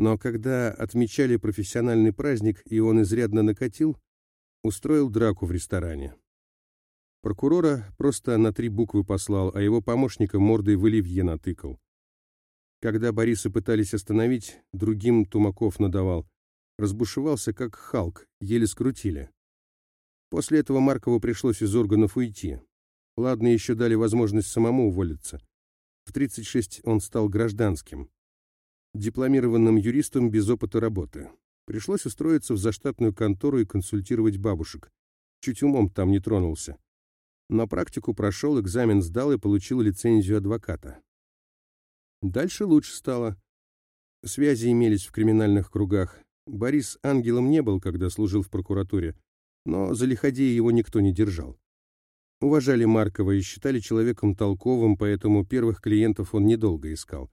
Но когда отмечали профессиональный праздник, и он изрядно накатил, устроил драку в ресторане. Прокурора просто на три буквы послал, а его помощника мордой в оливье натыкал. Когда Бориса пытались остановить, другим Тумаков надавал. Разбушевался, как Халк, еле скрутили. После этого Маркову пришлось из органов уйти. Ладно, еще дали возможность самому уволиться. В 36 он стал гражданским. Дипломированным юристом без опыта работы. Пришлось устроиться в заштатную контору и консультировать бабушек. Чуть умом там не тронулся. На практику прошел, экзамен сдал и получил лицензию адвоката. Дальше лучше стало. Связи имелись в криминальных кругах. Борис ангелом не был, когда служил в прокуратуре, но за лиходея его никто не держал. Уважали Маркова и считали человеком толковым, поэтому первых клиентов он недолго искал.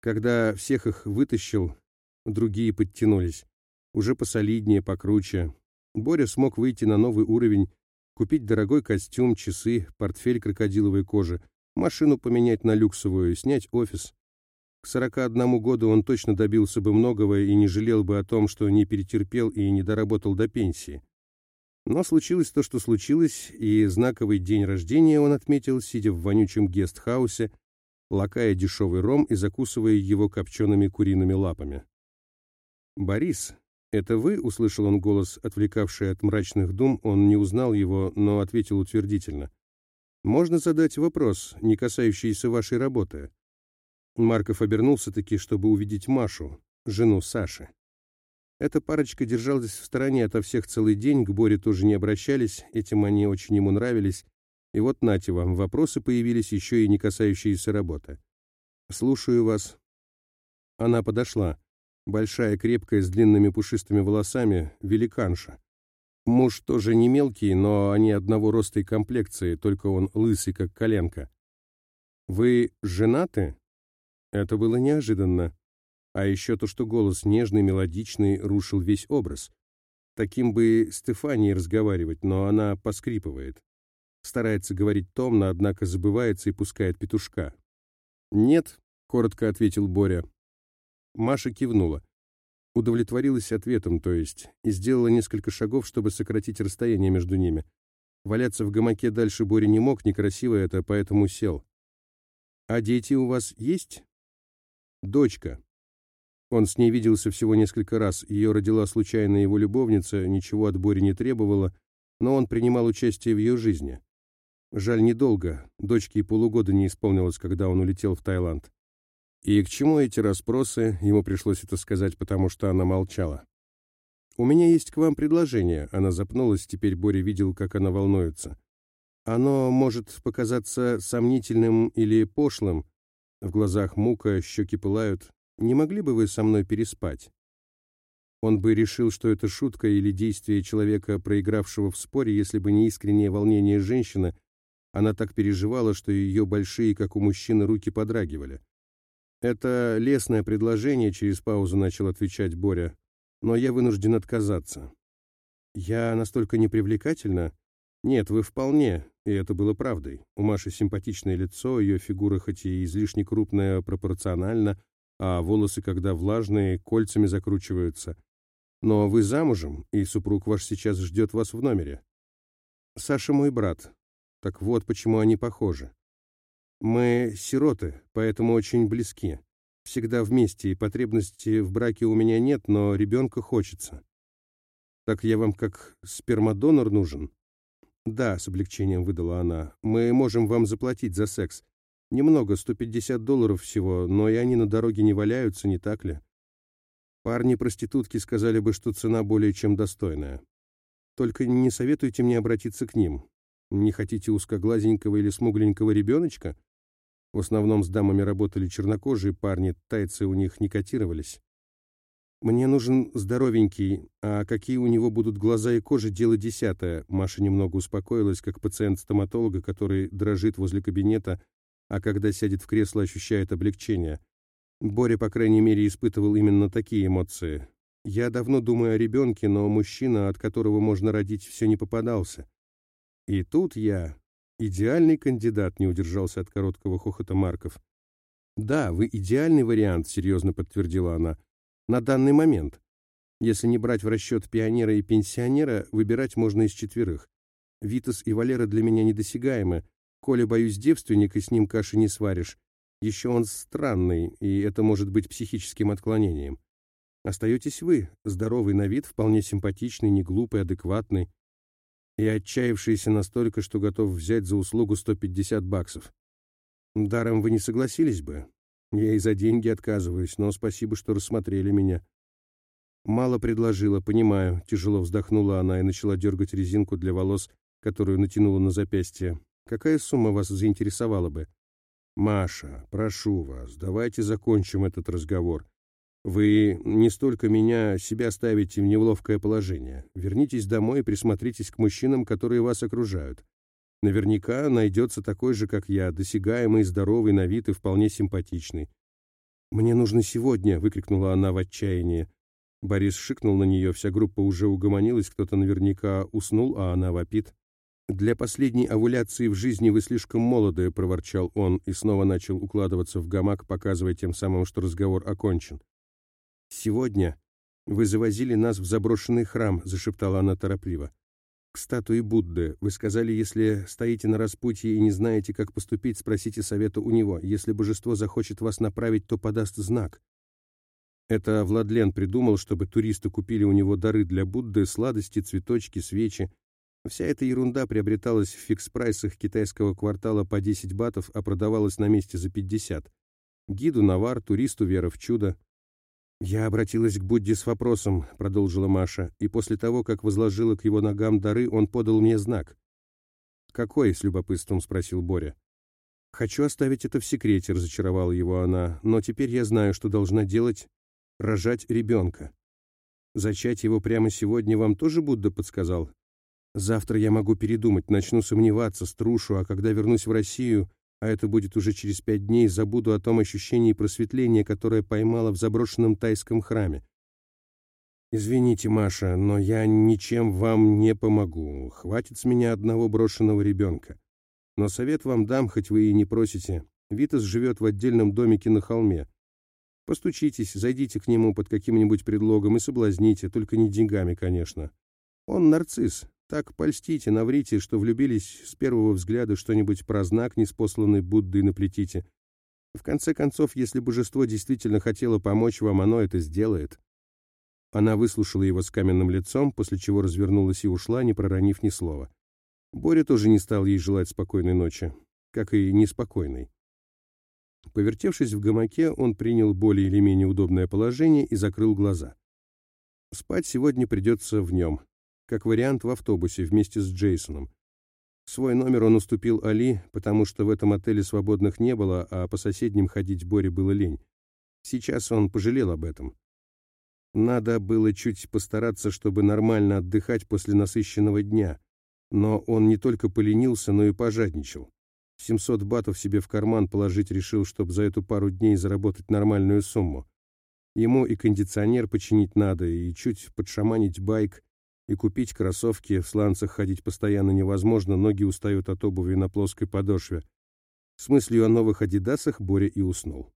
Когда всех их вытащил, другие подтянулись. Уже посолиднее, покруче. Боря смог выйти на новый уровень, купить дорогой костюм, часы, портфель крокодиловой кожи, машину поменять на люксовую, снять офис. К 41 году он точно добился бы многого и не жалел бы о том, что не перетерпел и не доработал до пенсии. Но случилось то, что случилось, и знаковый день рождения он отметил, сидя в вонючем гестхаусе, лакая дешевый ром и закусывая его копчеными куриными лапами. «Борис, это вы?» — услышал он голос, отвлекавший от мрачных дум, он не узнал его, но ответил утвердительно. Можно задать вопрос, не касающийся вашей работы. Марков обернулся-таки, чтобы увидеть Машу, жену Саши. Эта парочка держалась в стороне ото всех целый день, к Боре тоже не обращались, этим они очень ему нравились. И вот, нате вам, вопросы появились еще и не касающиеся работы. «Слушаю вас». Она подошла. Большая, крепкая, с длинными пушистыми волосами, великанша. Муж тоже не мелкий, но они одного роста и комплекции, только он лысый, как коленка. «Вы женаты?» Это было неожиданно. А еще то, что голос нежный, мелодичный, рушил весь образ. Таким бы Стефании разговаривать, но она поскрипывает. Старается говорить томно, однако забывается и пускает петушка. «Нет», — коротко ответил Боря. Маша кивнула удовлетворилась ответом, то есть, и сделала несколько шагов, чтобы сократить расстояние между ними. Валяться в гамаке дальше Боря не мог, некрасиво это, поэтому сел. «А дети у вас есть?» «Дочка». Он с ней виделся всего несколько раз, ее родила случайно его любовница, ничего от Бори не требовала, но он принимал участие в ее жизни. Жаль, недолго, дочке и полугода не исполнилось, когда он улетел в Таиланд. И к чему эти расспросы, ему пришлось это сказать, потому что она молчала. «У меня есть к вам предложение», — она запнулась, теперь Боря видел, как она волнуется. «Оно может показаться сомнительным или пошлым. В глазах мука, щеки пылают. Не могли бы вы со мной переспать?» Он бы решил, что это шутка или действие человека, проигравшего в споре, если бы не искреннее волнение женщины. Она так переживала, что ее большие, как у мужчины, руки подрагивали. «Это лесное предложение», — через паузу начал отвечать Боря, «но я вынужден отказаться». «Я настолько непривлекательна?» «Нет, вы вполне», и это было правдой. У Маши симпатичное лицо, ее фигура хоть и излишне крупная пропорционально, а волосы, когда влажные, кольцами закручиваются. Но вы замужем, и супруг ваш сейчас ждет вас в номере. Саша мой брат. Так вот, почему они похожи. Мы сироты, поэтому очень близки. Всегда вместе, и потребности в браке у меня нет, но ребенка хочется. Так я вам как спермодонор нужен? Да, с облегчением выдала она. Мы можем вам заплатить за секс. Немного, 150 долларов всего, но и они на дороге не валяются, не так ли? Парни-проститутки сказали бы, что цена более чем достойная. Только не советуйте мне обратиться к ним. Не хотите узкоглазенького или смугленького ребеночка? В основном с дамами работали чернокожие парни, тайцы у них не котировались. «Мне нужен здоровенький, а какие у него будут глаза и кожа, дело десятое». Маша немного успокоилась, как пациент стоматолога, который дрожит возле кабинета, а когда сядет в кресло, ощущает облегчение. Боря, по крайней мере, испытывал именно такие эмоции. «Я давно думаю о ребенке, но мужчина, от которого можно родить, все не попадался. И тут я, «Идеальный кандидат», — не удержался от короткого хохота Марков. «Да, вы идеальный вариант», — серьезно подтвердила она. На данный момент. Если не брать в расчет пионера и пенсионера, выбирать можно из четверых. Витас и Валера для меня недосягаемы. Коля, боюсь, девственник, и с ним каши не сваришь. Еще он странный, и это может быть психическим отклонением. Остаетесь вы, здоровый на вид, вполне симпатичный, не глупый, адекватный и отчаявшийся настолько, что готов взять за услугу 150 баксов. Даром вы не согласились бы. Я и за деньги отказываюсь, но спасибо, что рассмотрели меня. Мало предложила, понимаю. Тяжело вздохнула она и начала дергать резинку для волос, которую натянула на запястье. Какая сумма вас заинтересовала бы? Маша, прошу вас, давайте закончим этот разговор. Вы не столько меня, себя ставите в неловкое положение. Вернитесь домой и присмотритесь к мужчинам, которые вас окружают. Наверняка найдется такой же, как я, досягаемый, здоровый, на вид и вполне симпатичный. «Мне нужно сегодня!» — выкрикнула она в отчаянии. Борис шикнул на нее, вся группа уже угомонилась, кто-то наверняка уснул, а она вопит. «Для последней овуляции в жизни вы слишком молоды», — проворчал он и снова начал укладываться в гамак, показывая тем самым, что разговор окончен. «Сегодня вы завозили нас в заброшенный храм», — зашептала она торопливо. «К статуе Будды. Вы сказали, если стоите на распутье и не знаете, как поступить, спросите совета у него. Если божество захочет вас направить, то подаст знак». Это Владлен придумал, чтобы туристы купили у него дары для Будды, сладости, цветочки, свечи. Вся эта ерунда приобреталась в фикс-прайсах китайского квартала по 10 батов, а продавалась на месте за 50. Гиду навар, туристу вера в чудо. «Я обратилась к Будде с вопросом», — продолжила Маша, «и после того, как возложила к его ногам дары, он подал мне знак». «Какой?» — с любопытством спросил Боря. «Хочу оставить это в секрете», — разочаровала его она, «но теперь я знаю, что должна делать — рожать ребенка». «Зачать его прямо сегодня вам тоже Будда подсказал?» «Завтра я могу передумать, начну сомневаться, струшу, а когда вернусь в Россию, а это будет уже через пять дней, забуду о том ощущении просветления, которое поймала в заброшенном тайском храме. «Извините, Маша, но я ничем вам не помогу. Хватит с меня одного брошенного ребенка. Но совет вам дам, хоть вы и не просите. Витас живет в отдельном домике на холме. Постучитесь, зайдите к нему под каким-нибудь предлогом и соблазните, только не деньгами, конечно. Он нарцисс, так польстите, наврите, что влюбились с первого взгляда что-нибудь про знак, неспосланный Буддой наплетите. В конце концов, если божество действительно хотело помочь вам, оно это сделает. Она выслушала его с каменным лицом, после чего развернулась и ушла, не проронив ни слова. Боря тоже не стал ей желать спокойной ночи, как и неспокойной. Повертевшись в гамаке, он принял более или менее удобное положение и закрыл глаза. Спать сегодня придется в нем как вариант в автобусе вместе с Джейсоном. Свой номер он уступил Али, потому что в этом отеле свободных не было, а по соседним ходить Боре было лень. Сейчас он пожалел об этом. Надо было чуть постараться, чтобы нормально отдыхать после насыщенного дня. Но он не только поленился, но и пожадничал. 700 батов себе в карман положить решил, чтобы за эту пару дней заработать нормальную сумму. Ему и кондиционер починить надо, и чуть подшаманить байк, и купить кроссовки, в сланцах ходить постоянно невозможно, ноги устают от обуви на плоской подошве. С мыслью о новых адидасах Боря и уснул.